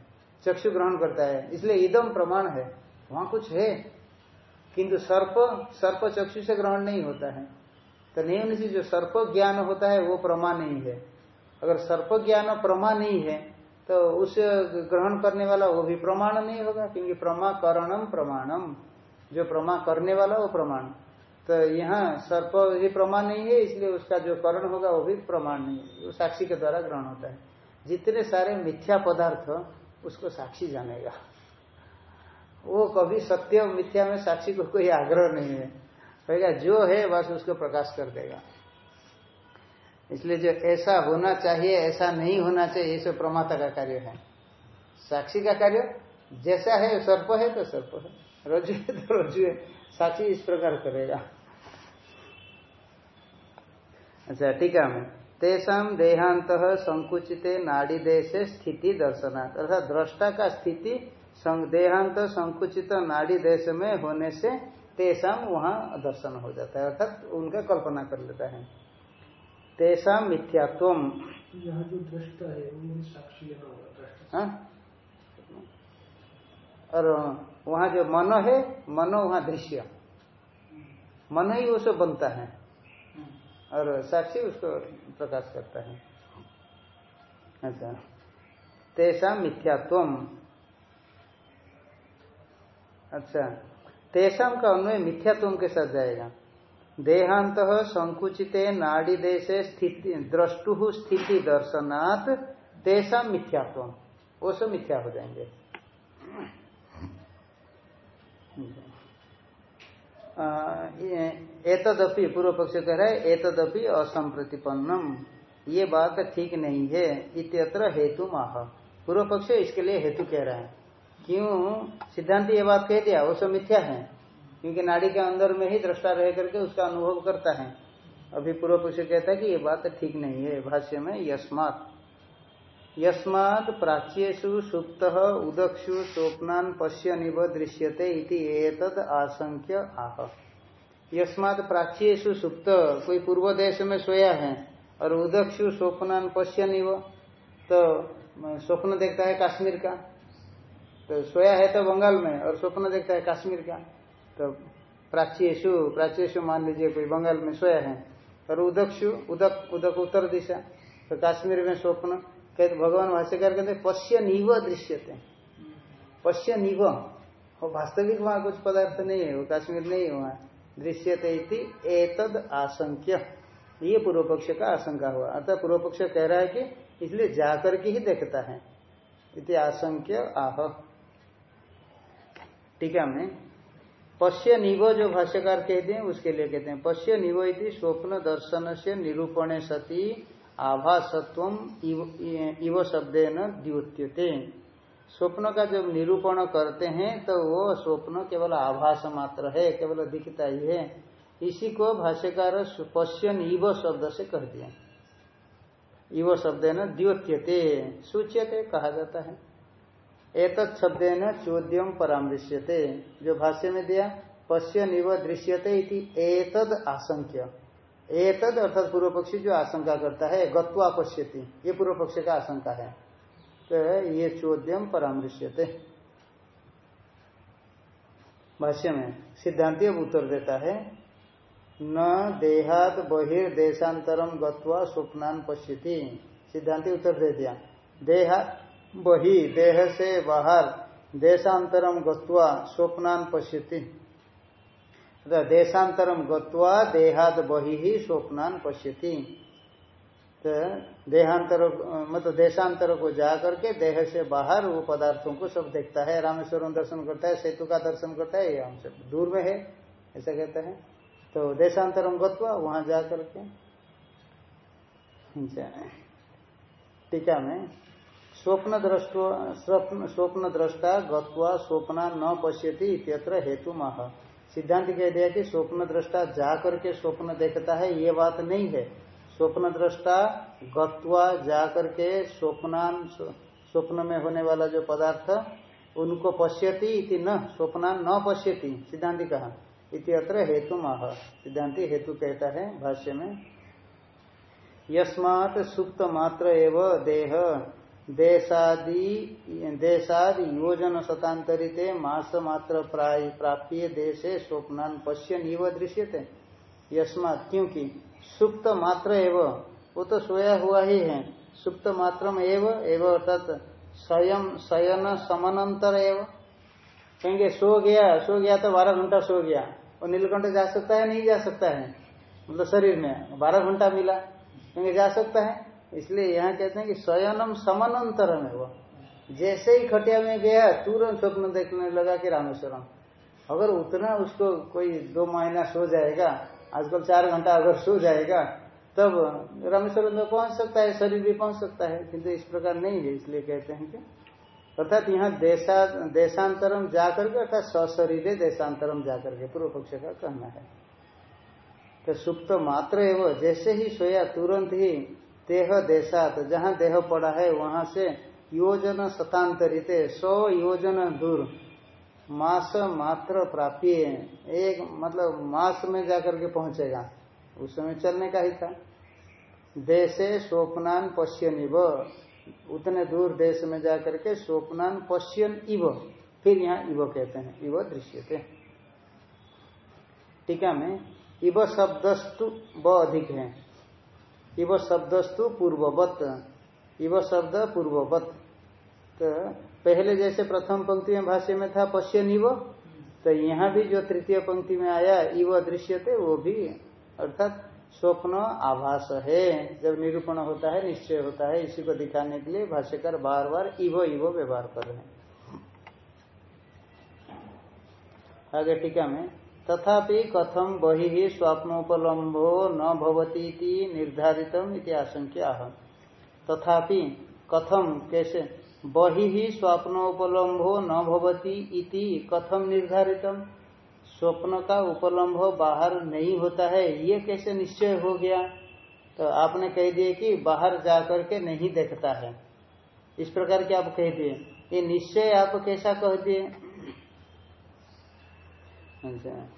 चक्षु ग्रहण करता है। इसलिए इदम प्रमाण है। वहाँ कुछ है। किंतु सर्प सर्प चक्षु से ग्रहण नहीं होता है। तो नहीं से जो सर्प ज्ञान होता है वो प्रमा नहीं है। अगर सर्प ज्ञान प्रमा नहीं है तो उस ग्रहण करने वाला वो भी प्रमाण नहीं होगा क्योंकि प्रमा करणम प्रमाणम जो प्रमा करने वाला वो प्रमाण। तो यहाँ सर्प ही प्रमाण नहीं है, इसलिए उसका जो करण होगा वो भी प्रमाण नहीं है। वो साक्षी के द्वारा ग्रहण होता है। जितने सारे मिथ्या पदार्थ उसको साक्षी जानेगा। वो कभी सत्य और मिथ्या में साक्षी को कोई आग्रह नहीं है। कहेगा, जो है बस उसको प्रकाश कर देगा। इसलिए जो ऐसा होना चाहिए, ऐसा नहीं होना चाहिए, ये सब प्रमाता का कार्य है। साक्षी का कार्य, जैसा है, सर्प है तो सर्प है। रजु है तो रजु है। साक्षी इस प्रकार करेगा। अच्छा ठीक है मैं तेषा देहांत संकुचित नाड़ी देश स्थिति दर्शनार्थ अर्थात दृष्टा का स्थिति देहांत संकुचित नाड़ी देश में होने से तेषाम वहाँ दर्शन हो जाता है। अर्थात उनका कल्पना कर लेता है। तेषा मिथ्यात्व यहाँ जो दृष्टा है साक्षी हाँ? और वहाँ जो मन है मनो वहाँ दृश्य। मन ही वो सब बनता है। और साक्षी उसको प्रकाश करता है। अच्छा तेषा मिथ्यात्व अच्छा। तेषाम का अन्वय मिथ्यात्व के साथ जाएगा। देहांत संकुचित नाड़ी देशे स्थिति, द्रष्टु स्थिति दर्शनात् तेषा मिथ्यात्व वो सब मिथ्या हो जाएँगे। एतदपि पूर्व पक्ष कह रहा है एतदपि असंप्रतिपन्नम। ये बात ठीक नहीं है, इत्यत्र हेतु माह पूर्व पक्ष इसके लिए हेतु कह रहा है। क्यों? सिद्धांत ये बात कह दिया, वो सब मिथ्या है। क्योंकि नाड़ी के अंदर में ही दृष्टा रह करके उसका अनुभव करता है। अभी पूर्व पक्ष कहता है कि ये बात ठीक नहीं है, भाष्य में यस्मात। यस्मात् प्राच्यु सुप्त उदक्षु स्वप्नान पश्य निव दृश्यते इति एतद आशंक्य आह। यस्मात् प्राच्यु सुप्त, कोई पूर्व देश में सोया है, और उदक्षु स्वप्नान पश्य निव तो स्वप्न देखता है कश्मीर का। तो सोया है तो बंगाल में, और स्वप्न देखता है कश्मीर का। तो प्राच्यु प्राच्यु मान लीजिए कोई बंगाल में सोया है, और उदक्षु, उदक उदक उत्तर दिशा तो कश्मीर में स्वप्न। कहते भगवान भाष्यकार कहते पश्य निव दृश्यते। पश्य निव। वो वास्तविक वहाँ कुछ पदार्थ नहीं है, वो कश्मीर नहीं है वहाँ। दृश्यते एतद आशंक्य। ये पूर्व पक्ष का आशंका हुआ। अर्थात पूर्व पक्ष कह रहा है कि इसलिए जाकर के ही देखता है। इति आशंक्य आह। टीका में पश्य निव जो भाष्यकार कहते हैं, उसके लिए कहते हैं, पश्य निव इति स्वप्न दर्शन से निरूपणे सती आभासत्व इव शब्द न द्योत्यते स्वप्न का जब निरूपण करते हैं तो वो स्वप्न केवल आभास मात्र है, केवल दिखता ही है। इसी को भाष्यकार पश्यन इव शब्द से कह दिया। इव शब्द न द्योत्यते सूच्यते कहा जाता है। एक शब्द न चोद्यम परामृश्यते। जो भाष्य में दिया पश्य निव दृश्यते इति एतद आशंक्य। एतद अर्थात पूर्व पक्षी जो आशंका करता है, गत्वा पश्यति, ये पूर्व पक्ष का आशंका है। तो ये चोद्यम परामृश्यते। भाष्य में सिद्धांति अब उत्तर देता है, न देहात बहिर्देशांतरम गत्वा स्वप्नान पश्यति। सिद्धांति उत्तर दे दिया। देहात बही, देह से बाहर देशांतरम गत्वा स्वप्नान पश्यति। देशांतरम गत्वा देहाद बही ही स्वप्नान पश्यति। तो देहांतर मतलब देशांतर को जा करके देह से बाहर वो पदार्थों को सब देखता है। रामेश्वरम दर्शन करता है, सेतु का दर्शन करता है, ये सब दूर में है, ऐसा कहता है। तो देशांतरम गत्वा वहाँ जा करके टीका में स्वप्न दृष्टो, स्वप्न दृष्टा गत्वा स्वप्ना न पश्यति इत्यत्र हेतु माह सिद्धांत कह दिया कि स्वप्न दृष्टा जा करके स्वप्न देखता है, ये बात नहीं है। स्वप्न दृष्टा गत्वा जा करके स्वप्नान, स्वप्न में होने वाला जो पदार्थ, उनको पश्यति इति न, स्वप्नान न पश्यति, सिद्धांति कहा। इति अत्र हेतु माह सिद्धांति हेतु कहता है भाष्य में। यस्मात् सुप्त मात्र एव देह। देशादि देशादि योजन शतांतरित मास मात्र प्राय प्राप्य देशे स्वप्नान पश्यन इव दृश्यते। यस्मात् क्योंकि सुप्त मात्र एव, वो तो सोया हुआ ही है। सुप्त मात्र एव एव अर्थात स्वयं शयन समानांतर एव। कहेंगे, सो गया सो गया तो बारह घंटा सो गया। और नीलकंठ जा सकता है, नहीं जा सकता है? मतलब शरीर में बारह घंटा मिला। कहेंगे, जा सकता है। इसलिए यहाँ कहते हैं कि स्वयनम समानांतर में वो। जैसे ही खटिया में गया, तुरंत स्वप्न देखने लगा कि रामेश्वरम। अगर उतना उसको कोई दो महीना सो जाएगा, आजकल चार घंटा अगर सो जाएगा, तब रामेश्वरम में पहुँच सकता है, शरीर भी पहुँच सकता है, किंतु इस प्रकार नहीं है, इसलिए कहते हैं कि अर्थात यहाँ देशा, देशांतरम जाकर के, अर्थात सशरीर देशांतरम जाकर के, पूर्व पक्ष का कहना है। तो सुप्त मात्र एवं जैसे ही सोया, तुरंत ही देह देशात जहाँ देह पड़ा है, वहाँ से योजन शतांतरित सौ योजन दूर। मास मात्र प्राप्ति एक मतलब मास में जाकर के पहुंचेगा। उस समय चलने का ही था। देशे स्वप्नान पश्यन इव। उतने दूर देश में जाकर के स्वप्नान पश्यन इव। फिर यहाँ इव कहते हैं। इव दृश्य थे टीका में इव शब्दस्तु ब अधिक है। इव शब्दस्तु पूर्ववत। इव शब्द पूर्ववत। तो पहले जैसे प्रथम पंक्ति में भाष्य में था पश्य निव तो यहाँ भी जो तृतीय पंक्ति में आया, इव दृश्य थे वो भी अर्थात स्वप्न आभास है। जब निरूपण होता है, निश्चय होता है, इसी को दिखाने के लिए भाष्यकार बार बार इवो इवो व्यवहार कर रहे हैं। आगे टीका में तथापि कथम बहि स्वप्नोपलम्बो न भवती निर्धारित आशंका तथापि कथम कैसे बही स्वप्नोपलम्भो न भवती कथम निर्धारित स्वप्न का उपलम्भ बाहर नहीं होता है, ये कैसे निश्चय हो गया? तो आपने कह दिए कि बाहर जाकर के नहीं देखता है। इस प्रकार के आप कह दिए। ये निश्चय आप कैसा कह दिए? अच्छा।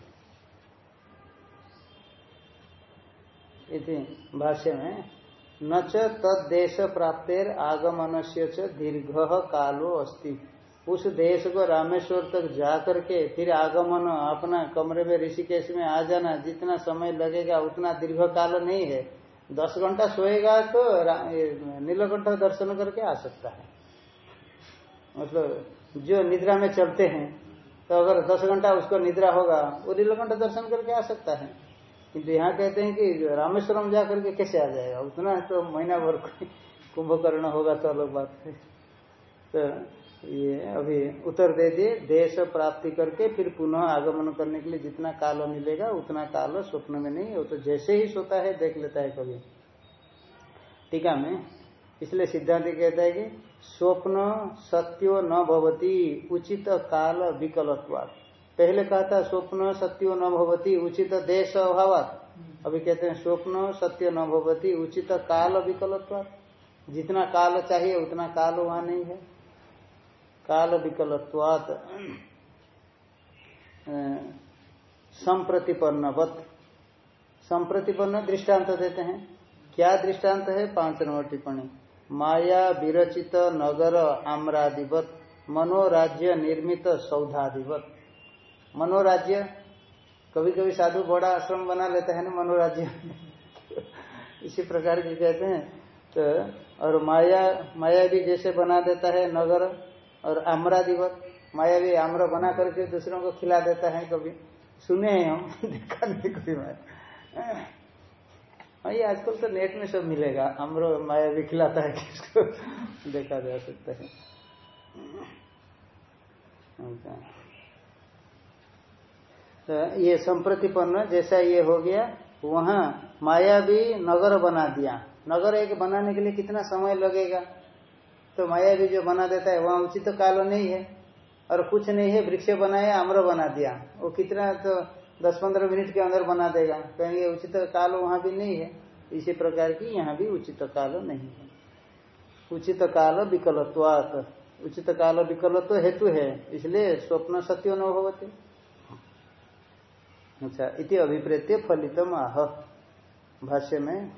भाष्य में, न तदेश प्राप्तेर आगमन से दीर्घ कालो अस्ति। उस देश को रामेश्वर तक जा करके फिर आगमन अपना कमरे में ऋषिकेश में आ जाना, जितना समय लगेगा उतना दीर्घ काल नहीं है। दस घंटा सोएगा तो नीलकंठ दर्शन करके आ सकता है। मतलब जो निद्रा में चलते हैं तो अगर दस घंटा उसको निद्रा होगा, वो नीलकंठ दर्शन करके आ सकता है। किंतु यहाँ कहते हैं कि रामेश्वरम जा करके कैसे आ जाएगा? उतना तो महीना भर कुंभकर्ण होगा तो अलग बात है। तो ये अभी उत्तर दे दिए, देश प्राप्ति करके फिर पुनः आगमन करने के लिए जितना काल मिलेगा, उतना काल स्वप्न में नहीं, वो तो जैसे ही सोता है, देख लेता है कभी। टीका में इसलिए सिद्धांत कहता है कि स्वप्न सत्यो न भवती, उचित काल विकलत्वाद पहले कहा था स्वप्न सत्यो न भवती उचित देश अभाव अभी कहते हैं स्वप्न सत्य न भवती उचित काल विकलत्व जितना काल चाहिए उतना काल वहाँ नहीं है। काल विकलत्वात संप्रतिपन्नवत। संप्रतिपन्न दृष्टांत देते हैं। क्या दृष्टांत है? पाँच नंबर टिप्पणी। माया विरचित नगर आम्रादिवत मनोराज्य निर्मित सौधादिवत। मनोराज्य। कभी कभी साधु बड़ा आश्रम बना लेता है ना मनोराज्य। इसी प्रकार की कहते हैं। तो और माया माया भी जैसे बना देता है नगर, और आम्रा दिवस माया भी आम्र बना करके दूसरों को खिला देता है कभी। सुने हैं हम, [laughs] देखा नहीं कभी हाँ ये आजकल तो नेट में सब मिलेगा। हमरो माया भी खिलाता है, किसको [laughs] देखा जा सकता है। अच्छा। तो ये संप्रतिपन्न, जैसा ये हो गया, वहाँ माया भी नगर बना दिया। नगर एक बनाने के लिए कितना समय लगेगा? तो माया भी जो बना देता है, वहाँ उचित तो काल नहीं है। और कुछ नहीं है, वृक्ष बनाया आम्र बना दिया। वो कितना तो दस पंद्रह मिनट के अंदर बना देगा। कहेंगे उचित तो काल वहाँ भी नहीं है। इसी प्रकार की यहाँ भी उचित तो काल नहीं है। उचित काल विकलत्वात। उचित काल विकलत्व हेतु है। इसलिए स्वप्न सत्य न होते अच्छा इति अभिप्रेत्य फलितम आह। भाष्य में,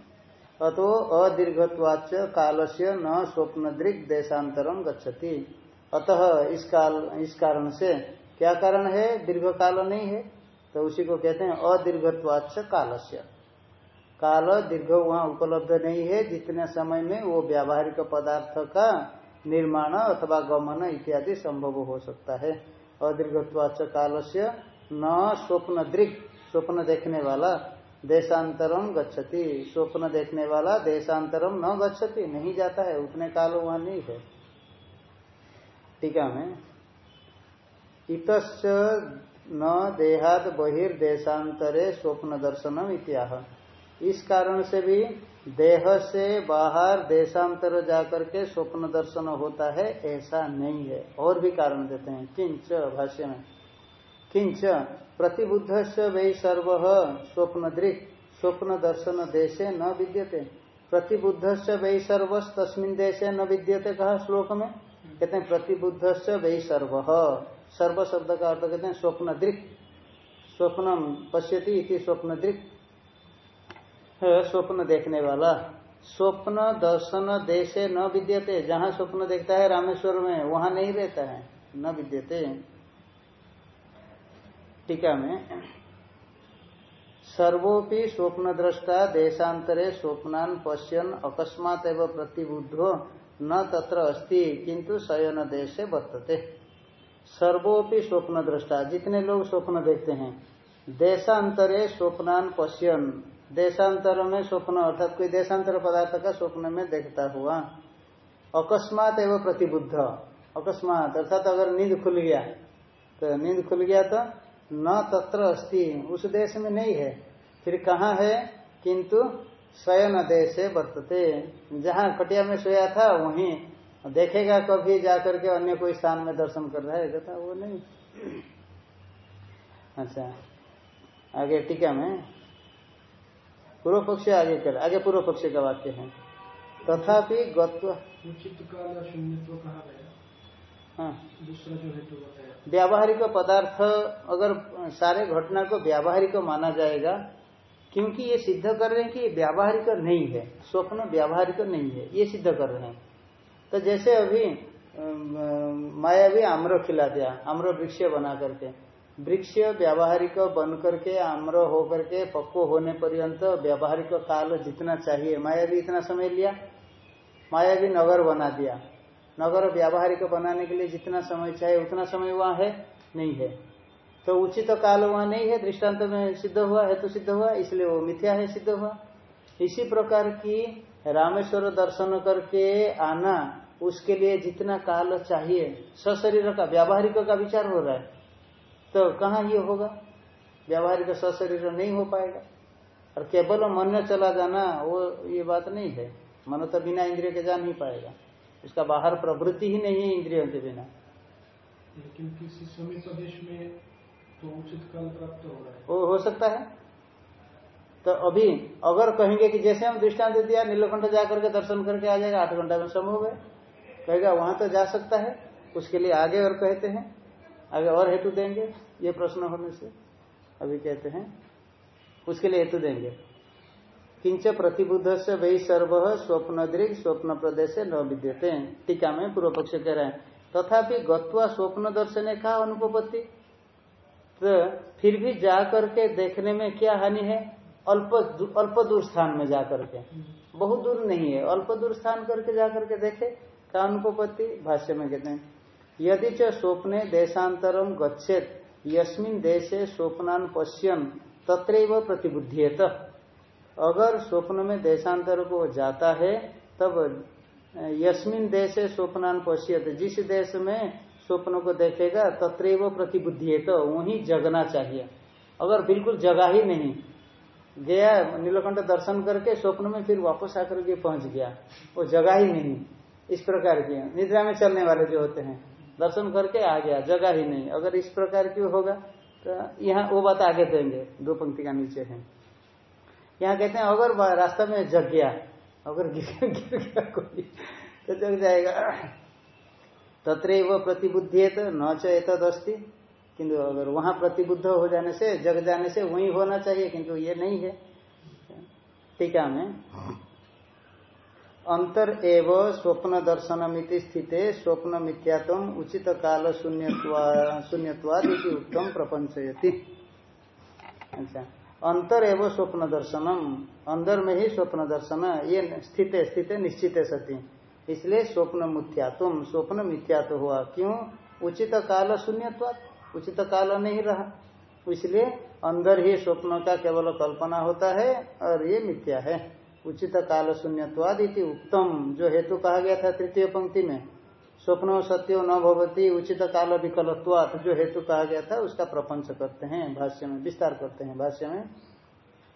अतो अदीर्घत्वाच काल से न स्वप्न दृग देशांतरम गच्छति। अतः इस काल, इस कारण से क्या कारण है? दीर्घ काल नहीं है। तो उसी को कहते हैं अदीर्घत्वाच से काल दीर्घ वहाँ उपलब्ध नहीं है। जितने समय में वो व्यावहारिक पदार्थ का निर्माण अथवा गमन इत्यादि संभव हो सकता है। अदीर्घत्वाच कालस्य न स्वप्न दृग, स्वप्न देखने वाला, देशांतरम गच्छति। स्वप्न देखने वाला, देशांतरम न गच्छति, नहीं जाता है उतने काल वहाँ नहीं है। टीका में इत न देहाद बहिर्देशांतरे स्वप्न दर्शनम इत्याह। इस कारण से भी देह से बाहर देशांतर जाकर के स्वप्न दर्शन होता है, ऐसा नहीं है। और भी कारण देते हैं, किंच भाष्य में। किंच प्रतिबुद्ध से वही सर्व स्वप्न दृक स्वप्न दर्शन देशे न विद्यते। प्रतिबुद्ध से वही सर्व तस्मिन देशे न विद्यते कहा श्लोक में कहते हैं प्रतिबुद्ध से वही सर्व। सर्व शब्द का अर्थ कहते हैं स्वप्न दृक स्वप्न पश्यति इति स्वप्न दृक स्वप्न देखने वाला। स्वप्न दर्शन देशे न विद्यते। जहाँ स्वप्न देखता है रामेश्वर में, वहाँ नहीं रहता है, न विद्यते। टीका में, सर्वोपि स्वप्न दृष्टा देशांतरे स्वप्नान पश्यन अकस्मात एवं प्रतिबुद्धो न तत्र अस्ति किंतु शयन देश वर्तते। सर्वोपि स्वप्न दृष्टा जितने लोग स्वप्न देखते हैं देशांतरे स्वप्नान पश्यन, देशांतर में स्वप्न, अर्थात कोई देशांतर पदार्थ का स्वप्न में देखता हुआ, अकस्मात एवं प्रतिबुद्ध, अकस्मात, अर्थात अगर नींद खुल गया तो नींद खुल गया तो न तत्र अस्ति, उस देश में नहीं है। फिर कहाँ है? किंतु शयन देश से बरतते जहाँ कटिया में सोया था, वहीं देखेगा कभी जाकर के अन्य कोई स्थान में दर्शन कर रहा है। कहता, वो नहीं। अच्छा आगे टीका में। पूर्व पक्ष आगे कर, आगे पूर्व पक्ष का वाक्य है। तथापि गत्व उचित काल शून्य कहा गया हाँ दूसरा जो हेतु बताया व्यावहारिक पदार्थ अगर सारे घटना को व्यावहारिक माना जाएगा क्योंकि ये सिद्ध कर रहे हैं कि व्यावहारिक नहीं है स्वप्न व्यावहारिक नहीं है ये सिद्ध कर रहे हैं। तो जैसे अभी माया भी आम्र खिला दिया आम्र वृक्ष बना करके। वृक्ष व्यावहारिक बन करके आम्र होकर के पक्को होने पर्यंत व्यावहारिक काल जितना चाहिए। माया भी इतना समय लिया माया भी नगर बना दिया। नगर व्यावहारिक बनाने के लिए जितना समय चाहिए उतना समय वहाँ है, नहीं है। तो उचित काल वहाँ नहीं है, दृष्टांत में सिद्ध हुआ है तो सिद्ध हुआ, इसलिए वो मिथ्या है, सिद्ध हुआ। इसी प्रकार की रामेश्वर दर्शन करके आना, उसके लिए जितना काल चाहिए, सशरीर का, व्यावहारिक का विचार हो रहा है तो कहाँ ये होगा? व्यावहारिक सशरीर नहीं हो पाएगा। और केवल मन चला जाना, वो ये बात नहीं है। मन तो बिना इंद्रिय के जा नहीं पाएगा। उसका बाहर प्रवृत्ति ही नहीं है इंद्रियों के बिना। लेकिन किसी समीप प्रदेश में तो उचित काल प्राप्त हो रहा है। वो हो सकता है। तो अभी अगर कहेंगे कि जैसे हम दृष्टांत दिया नीलकंठ जाकर के दर्शन करके आ जाएगा आठ घंटा में संभव है कहेगा वहाँ तो जा सकता है। उसके लिए आगे और कहते हैं। आगे और हेतु देंगे ये प्रश्न होने से। अभी कहते हैं उसके लिए हेतु देंगे। किंच प्रतिबुद्ध से वही सर्व स्वप्न दृग स्वप्न प्रदेश न विद्यते। टीका में पूर्व पक्ष कह रहे हैं, तथापि गत्वा स्वप्न दर्शन का अनुपत्ति तो फिर भी जा करके देखने में क्या हानि है? अल्प अल्प दूर स्थान में जा करके बहुत दूर नहीं है, अल्प दूर स्थान करके जा करके देखे, का अनुपत्ति भाष्य में कहते हैं, यदि च स्वप्ने देशांतरम गच्छेत, यस्मिन देशे स्वप्नान पश्यन, तत्रैव प्रतिबुद्धियत अगर स्वप्न में देशांतर को जाता है, तब यस्मिन देशे स्वप्नान पश्यत। जिस देश में स्वप्न को देखेगा, तत्रैव तो वही जगना चाहिए। अगर बिल्कुल जगह ही नहीं, गया, नीलकंठ दर्शन करके स्वप्न में फिर वापस आकर के पहुँच गया, वो जगह ही नहीं। इस प्रकार की, निद्रा में चलने वाले जो होते हैं, दर्शन करके आ गया जगह ही नहीं। अगर इस प्रकार की होगा तो यहाँ वो बात आगे देंगे, दो पंक्ति का नीचे है। यहाँ कहते हैं अगर रास्ता में जग गया अगर गिर गया कोई तो जग जाएगा। तत्र वो प्रतिबुद्धि है तो न चेतदस्ती किंतु अगर वहाँ प्रतिबुद्ध हो जाने से जग जाने से वही होना चाहिए किंतु ये नहीं है। टीका में अंतर एव स्वप्न दर्शनमिति स्थित स्वप्न मिथ्यात्म उचित काल शून्यवाद उत्तम प्रपंचयति। अच्छा। अंतर एवं स्वप्न दर्शनम। अंदर में ही स्वप्न दर्शन ये स्थित स्थित निश्चित सती। इसलिए स्वप्न मिथ्यात्म स्वप्न मिथ्यात्व हुआ। क्यों? उचित काल शून्यवाद उचित काल नहीं रहा। इसलिए अंदर ही स्वप्न का केवल कल्पना होता है और ये मिथ्या है। उचित काल शून्यवाद इति उत्तम जो हेतु कहा गया था तृतीय पंक्ति में। स्वप्नो सत्यो न भवती, उचित काल विकलत्वात, जो हेतु कहा गया था, उसका प्रपंच करते हैं, भाष्य में, विस्तार करते हैं भाष्य में।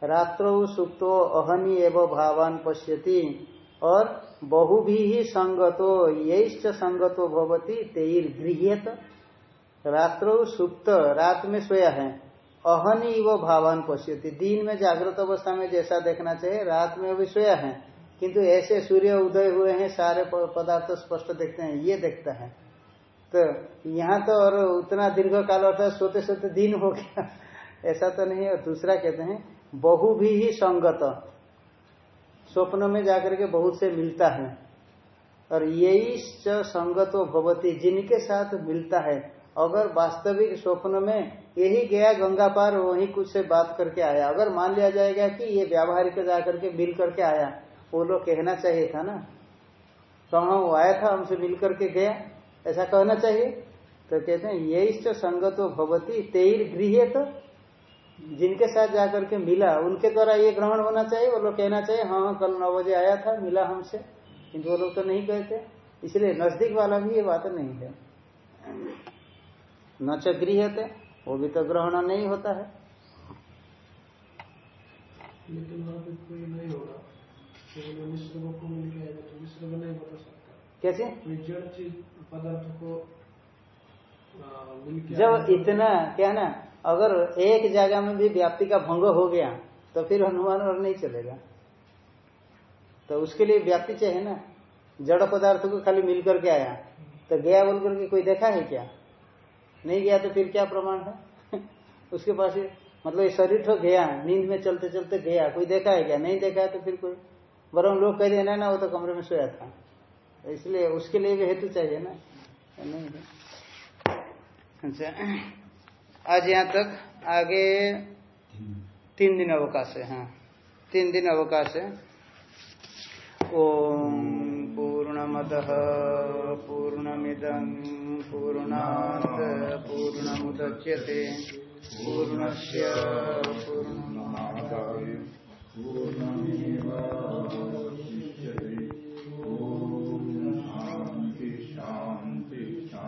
रात्रो सुप्तो अहनी एवं भावान पश्यति, और बहु भी संगतो, यश्च संगतो भवती तेर गृहियत। रात्रो सुप्त, रात में सोया है, अहनी वो भावान पश्यति। दिन में जागृत अवस्था में जैसा देखना चाहिए, रात में अभी सोया है किंतु ऐसे सूर्य उदय हुए हैं, सारे पदार्थ तो स्पष्ट देखते हैं, ये देखता है। तो यहाँ तो और उतना दीर्घ काल होता है सोते सोते दिन हो गया। [laughs] ऐसा तो नहीं और दूसरा कहते हैं, बहु भी ही संगत। स्वप्न में जाकर के बहुत से मिलता है। और यही संगत भवती, जिनके साथ मिलता है। अगर वास्तविक स्वप्न में यही गया गंगा पार, वही कुछ से बात करके आया। अगर मान लिया जाएगा कि ये व्यावहारिक जाकर के मिल करके आया वो लोग कहना चाहिए था ना। तो आया था, हमसे मिल करके गया ऐसा कहना चाहिए। तो कहते हैं यही संगत भवती तेर गृह तो जिनके साथ जाकर के मिला, उनके द्वारा ये ग्रहण होना चाहिए। वो लोग कहना चाहिए हाँ हाँ कल नौ बजे आया था, मिला हमसे। किंतु वो लोग तो नहीं कहते इसलिए नज़दीक वाला भी ये बात नहीं है। न च गृहते वो भी तो ग्रहण नहीं होता है। कैसे? कोई जड़ चीज़ पदार्थ को जब इतना क्या ना अगर एक जगह में भी व्याप्ति का भंग हो गया तो फिर अनुमान और नहीं चलेगा। तो उसके लिए व्याप्ति चाहिए ना। जड़ पदार्थ को खाली मिल करके आया। तो गया बोल करके कोई देखा है क्या? नहीं गया तो फिर क्या प्रमाण है? [laughs] उसके पास मतलब ये शरीर तो गया नींद में चलते चलते गया। कोई देखा है क्या? नहीं देखा है तो फिर कोई? बरम लोग कह देना ना वो तो कमरे में सोया था। तो इसलिए उसके लिए भी हेतु चाहिए ना। नहीं। अच्छा। आज यहाँ तक आगे तीन दिन अवकाश है हाँ। तीन दिन अवकाश है। ओम पूर्णमद पूर्णमिदं पूर्णात् पूर्णमुदच्यते। पूर्णस्य पूर्णमादाय। पूर्णमेव